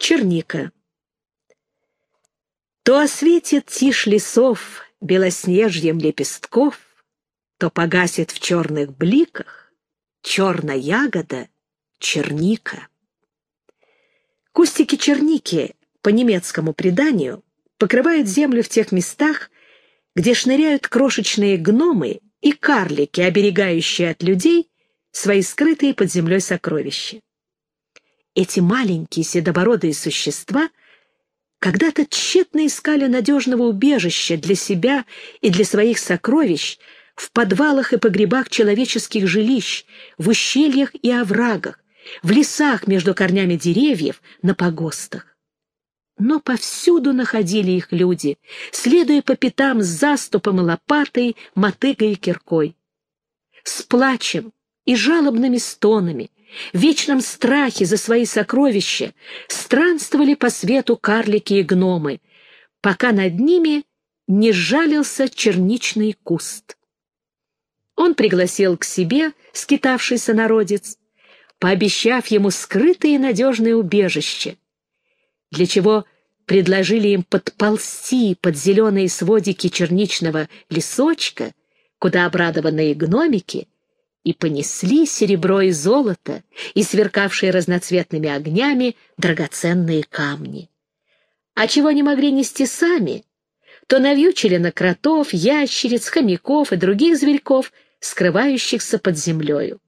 Черника. То осветит тишь лесов белоснежьем лепестков, То погасит в черных бликах черная ягода — черника. Кустики черники, по немецкому преданию, покрывают землю в тех местах, где шныряют крошечные гномы и карлики, оберегающие от людей свои скрытые под землей сокровища эти маленькие седобородые существа когда-то тщетно искали надежного убежища для себя и для своих сокровищ в подвалах и погребах человеческих жилищ, в ущельях и оврагах, в лесах между корнями деревьев, на погостах. Но повсюду находили их люди, следуя по пятам с заступом и лопатой, мотыгой и киркой. С плачем и жалобными стонами, в вечном страхе за свои сокровища странствовали по свету карлики и гномы, пока над ними не сжалился черничный куст. Он пригласил к себе скитавшийся народец, пообещав ему скрытое и надежное убежище, для чего предложили им подползти под зеленые сводики черничного лесочка, куда обрадованные гномики — и понесли серебро и золото, и сверкавшие разноцветными огнями драгоценные камни. А чего не могли нести сами, то навьючили на кротов, ящериц, хомяков и других зверьков, скрывающихся под землею.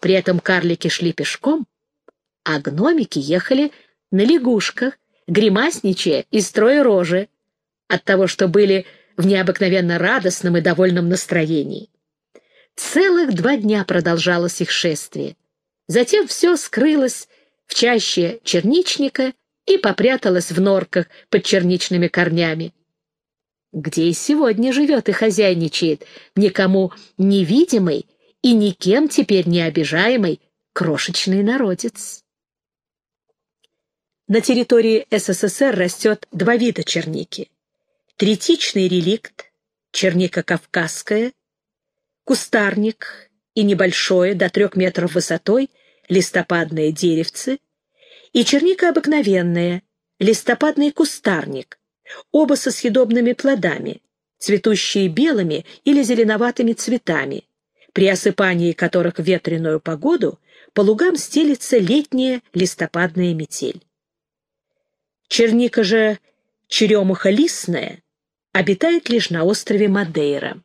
При этом карлики шли пешком, а гномики ехали на лягушках, гримасничая и строя рожи, от того, что были в необыкновенно радостном и довольном настроении. Целых два дня продолжалось их шествие. Затем все скрылось в чаще черничника и попряталось в норках под черничными корнями. Где и сегодня живет и хозяйничает никому невидимый и никем теперь не обижаемый крошечный народец. На территории СССР растет два вида черники. Третичный реликт, черника кавказская, кустарник и небольшое, до трех метров высотой, листопадное деревце, и черника обыкновенная, листопадный кустарник, оба со съедобными плодами, цветущие белыми или зеленоватыми цветами, при осыпании которых в ветреную погоду по лугам стелится летняя листопадная метель. Черника же черемуха листная обитает лишь на острове Мадейра.